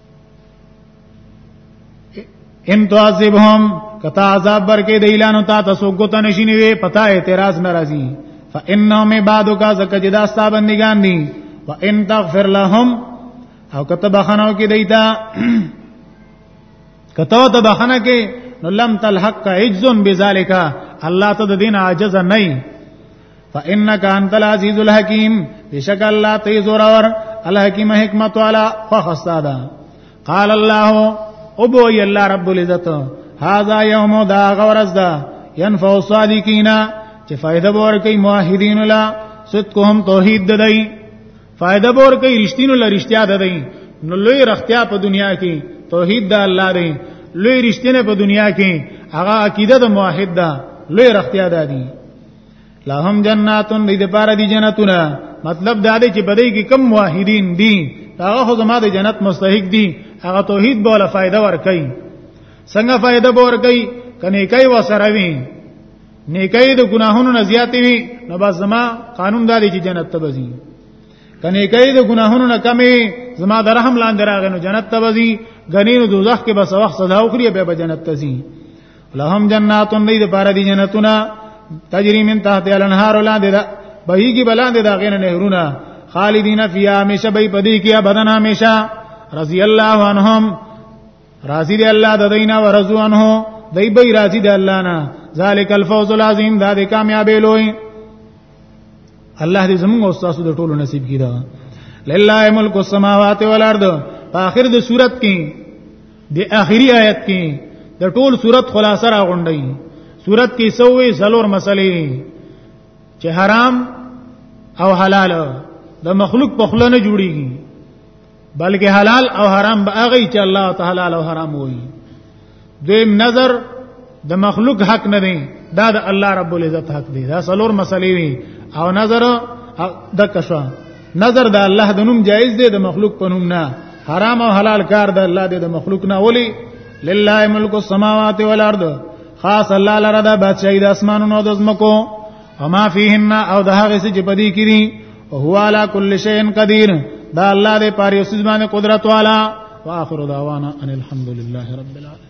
ان تعذبهم کتا عذاب ورکې د اعلان ته تاسو ګوت نشینی وي پتا اعتراض ناراضي فانهم عبادک زکه جدا ستا بندگان دي وان تغفر لهم او کته بخنو کې دیتا کته ته بخنه کې نو لم تلحق عجز بذالک الله ته د دین عاجز نه فانك انت العزيز الحكيم بشك الله تيزور اور الحكيم حکمت والا فخصادا قال الله ابو الله رب العزت هذا يوم دا غورز دا ينفع الصادقين چې فائدہ بور کوي موحدین لا صدقهم توحید ددای فائدہ بور کوي رښتینو لا رښتیا ددای نو لوی رښتیا په دنیا کې توحید د الله دی لوی رښتینه په دنیا کې هغه عقیده د موحد ده لوی رښتیا ده دي لهم جناتون دې لپاره دي جنتونه مطلب دا دی چې بدې کې کم واحدین دي هغه خو زما د جنت مستحق دي هغه توحید بوله فائدہ ور کوي څنګه فائدہ بور کوي کني کوي وسره وي نیکي د ګناهونو نه زیاتې وي نو بس زما قانون دا دی چې جنت ته بزي کني کوي د ګناهونو نه کمې زما د رحم لاندې راغنو جنت ته بزي غنینو دوزخ کې بس وخت صدا وکړي به جنت ته ځي لهم جناتون دی د پاره دی جنتونه تجری من تحت الانهار لاندې دا بهیږي بلاندې دا غینه نهرونه خالدین فی همیشه به پدی کې ابدان همیشه رضی الله عنهم راضی دی الله د دینا و رضو عنه دی به راضی دی الله نه ذالک الفوز العظیم دا د کامیابی لوی الله دې زموږ استاد د ټولو نصیب کړي لله ملک السماوات والارض په اخر د صورت کې د اخیری آیت کې د ټول صورت خلاصه را غونډي صورت کې سوې سلور مسلې چې حرام او حلال د مخلوق په خله نه جوړيږي بلکې حلال او حرام به هغه چې الله تعالی له حرام وایي دیم نظر د مخلوق حق نه دی دا د الله رب العزت حق دی دا څلور مسلې وي او نظر د کښه نظر د الله د نوم جایز دی د مخلوق په نوم نه حرام او حلال کار د الله دی د مخلوق نه ولي لله ملک السماوات والارض خاص الله لره د بادشاہي د اسمانونو د زمکو وما فيهن او د هغه څه چې پدې کړي او هو علا کل شيء قدير دا الله دې پاره اوسې باندې قدرت والا واخر دعوانا ان الحمد لله رب العالمين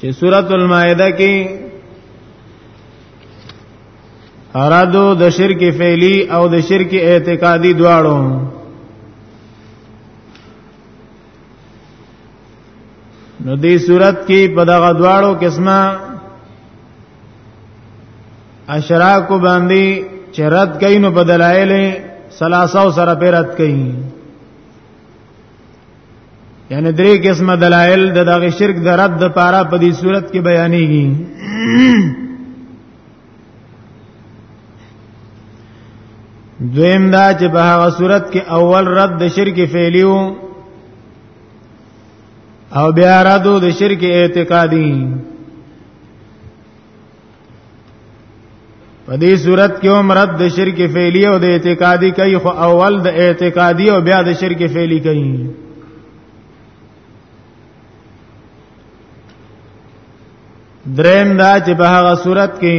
چې سورۃ المائده کې ارادو د شرک فعلی او د شرک اعتقادي دواړو نو دې صورت کې په دغه دواړو قسمه اشراق باندې چرت کین په دلایل سلاسو سره پیرت کین یعنی درې قسمه دلایل د دغه شرک د رد د پاره په دې صورت کې بیانېږي دویم دا چې په هغه صورت کې اول رد د شرک فعلیو او بیا رد د شرک اعتقادي په دې صورت کې هم رد د شرک فعلی او د اعتقادي کوي خو اول د اعتقادي او بیا د شرک فعلی کوي دریم دا چې په هغه صورت کې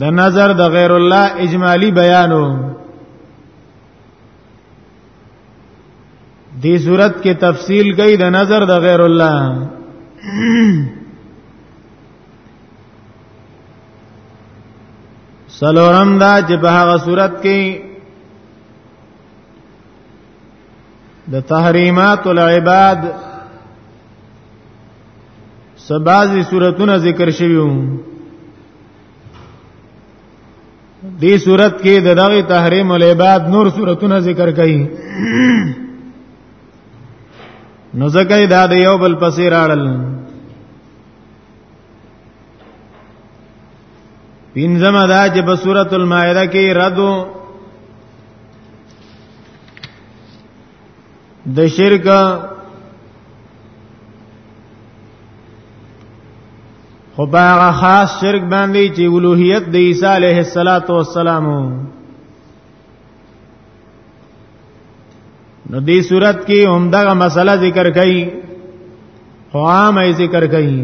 د نظر د غیر الله اجمالی بیانو دی صورت کې تفصیل کوي د نظر د غیر الله سلورم دا چې په هغه صورت کې د تحریمات العباد سبازي صورتونه ذکر شویو دې صورت کې د دغه تحریم العباد نور صورتونه ذکر کړي نو ځکه دا د یو بل پسې راړل پینځم دا چې په سورۃ المائده کې ردو د شرک خو باغ خاص شرک باندې چې اولوہیت د عیسی علیه السلام نو دې صورت کې هم دا مسله ذکر کړي خو عام یې ذکر کړي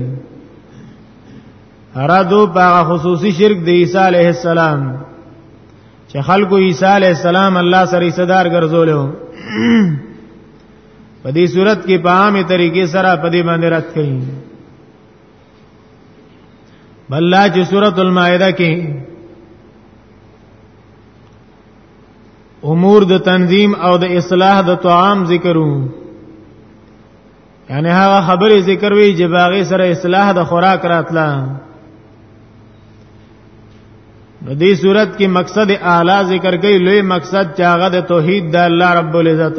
ارادو باغ خصوصي شرک د عیسی علیه السلام چې خلکو عیسی علی السلام الله سره صدر ګرځولیو په دې صورت کې په عامه طریقې سره په دې باندې رات کړي بللا چې سورۃ المائده کې امور د تنظیم او د اصلاح د طعام ذکرو یعنی هغه خبرې ذکر وی چې باغې سره اصلاح د خوراک راتله نو دې صورت کې مقصد اعلی ذکر کړي لوی مقصد چې هغه د توحید د الله رب العزت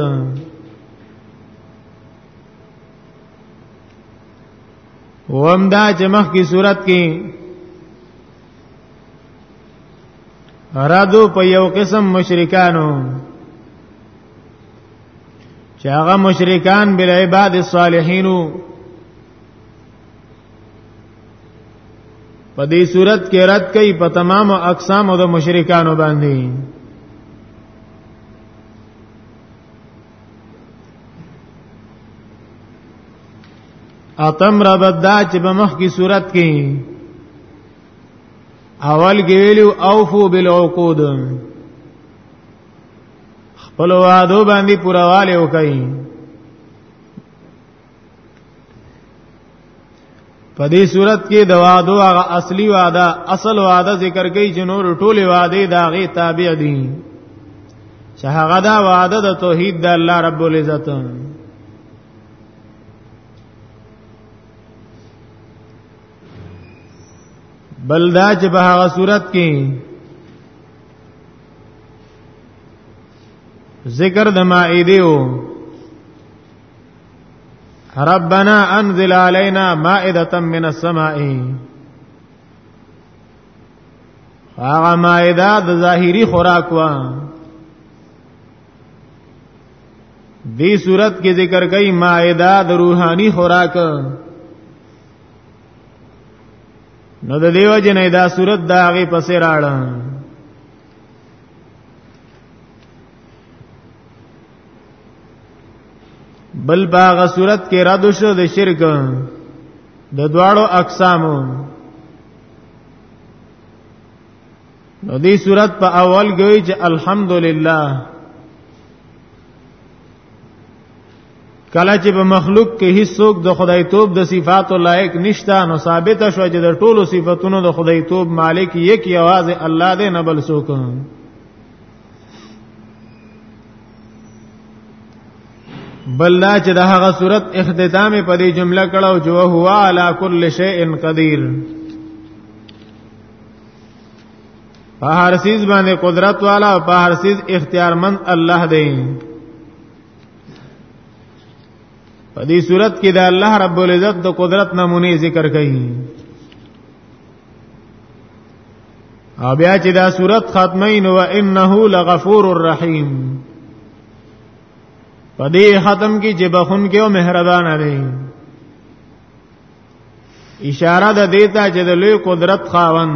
ومدا چې مخ کی صورت کې رادو په یو قسم مشرکانو چې هغه مشرکان بل عباد الصالحین په دې صورت کې رد کوي په تمام اقسام د مشرکانو باندې اتم ربط دا چې په مخ کی صورت کې اول کې ویلو اوفو بالعقود خپل وعده باندې پورواله وکړي په دې صورت کې د وعده هغه اصلي وعده اصل وعده ذکر کوي چې نور ټوله وعده دا غي تابع دي چې هغه دا وعده د توحید د الله رب العزت بلدا چې په هغه صورت کې ذکر د مائده او ربنا انزل علينا مائده من السماء هغه مائده د ظاهری خوراک وا دی صورت کې ذکر کړي مائده د روحاني خوراک نو د دیو جنې دا صورت دا هغه پسې راړه بل باغ صورت کې را دو شو د شرک د دواړو اقسامو نو دې صورت په اول کې چې الحمدلله کله چې په مخلوق کې هیڅوک د خدای توب د صفاتو لایق نشته نو ثابت شو چې د ټولو صفاتونو د خدای توب مالک یک یواز الله دی نه بل څوک بل لا چې د هغه صورت اختتام په دې جمله کړه او جو هو علا کل شیء قدیر په هر سیز باندې قدرت والا او په هر سیز اختیارمند الله دی په دې صورت کې د الله رب العزت د قدرت نمونه ذکر کړي او بیا چې دا صورت ختمه نو انه لغفور الرحیم په دې ختم کې چې بخون کې او مهربان دی اشاره ده دیتا چې د لوی قدرت خاوند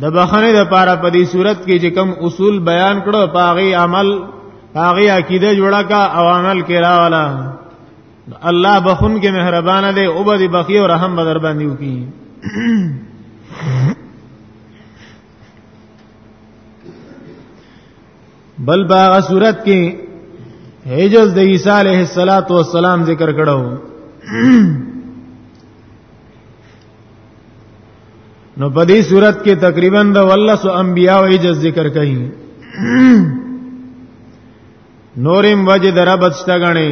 د بخنه د پاره په دې صورت کې چې کوم اصول بیان کړو پاغي عمل پاغي عقیده جوړه کا او عمل کې راواله الله بخون کې مهربان دی او به بخي او رحم بدر باندې وکي بل باغ صورت کې هجز د عیسی علیه الصلاۃ والسلام ذکر کړو نو په دې صورت کې تقریبا د ولس انبیاء او عجز ذکر کړي نورم وجه دربت شته غني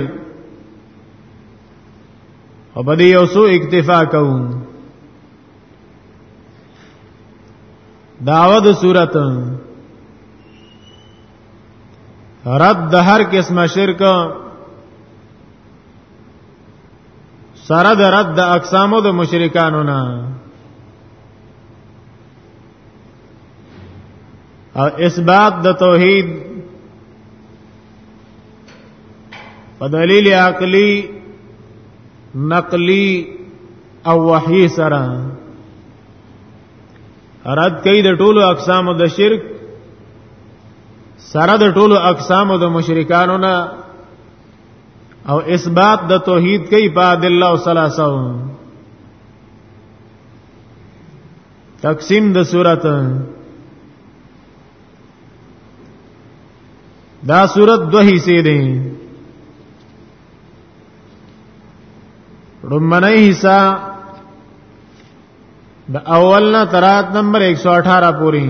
او په دې اوسو اکتفا کوو داوه د صورت رد د هر قسمه شرک سره د رد د اقسامو د مشرکانو نه او اثبات د توحید په دلیل عقلی نقلی او وحی سره رد کوي د ټولو اقسام د شرک سره د ټولو اقسام د مشرکانو نه او اثبات د توحید کوي په د الله ثلاثه تقسیم د صورت دا صورت دوه حصے دي رمنه حصہ د اول نه ترات نمبر 118 پوری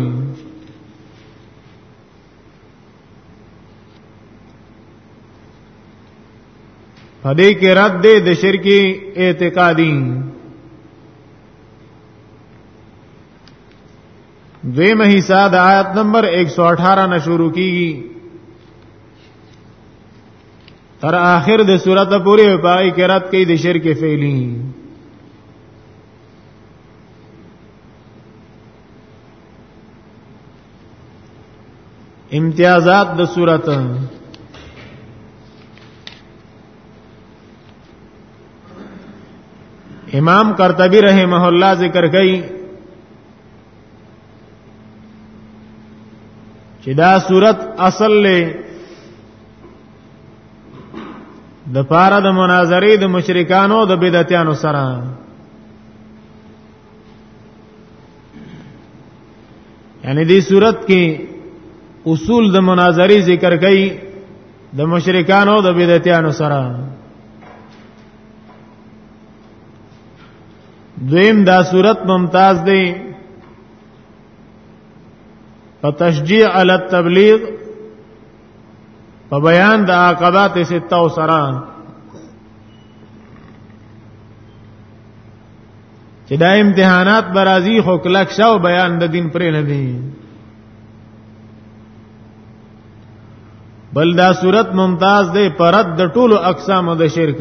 پدې کې رد دې د شرکی اعتقادي دویم حصہ د آیت نمبر 118 نه شروع کیږي تر آخر د سورته پورې پای کې رات کې د شرک فعلی امتیازات د صورت امام قرطبی رحمه الله ذکر کوي چې دا صورت اصل له د پاره د مناظرې د مشرکانو د بدعتانو سره یعنی دې صورت کې اصول د مناظرې ذکر کړي د مشرکانو د بدعتانو سره دویم دا صورت ممتاز دی په تشجیع علی التبلیغ په بیان د عقبات سته او سره چې دا امتحانات برازي خو کلک شاو بیان د دین پرې نه دی بل دا صورت ممتاز دی پرد د ټولو اقسام د شرک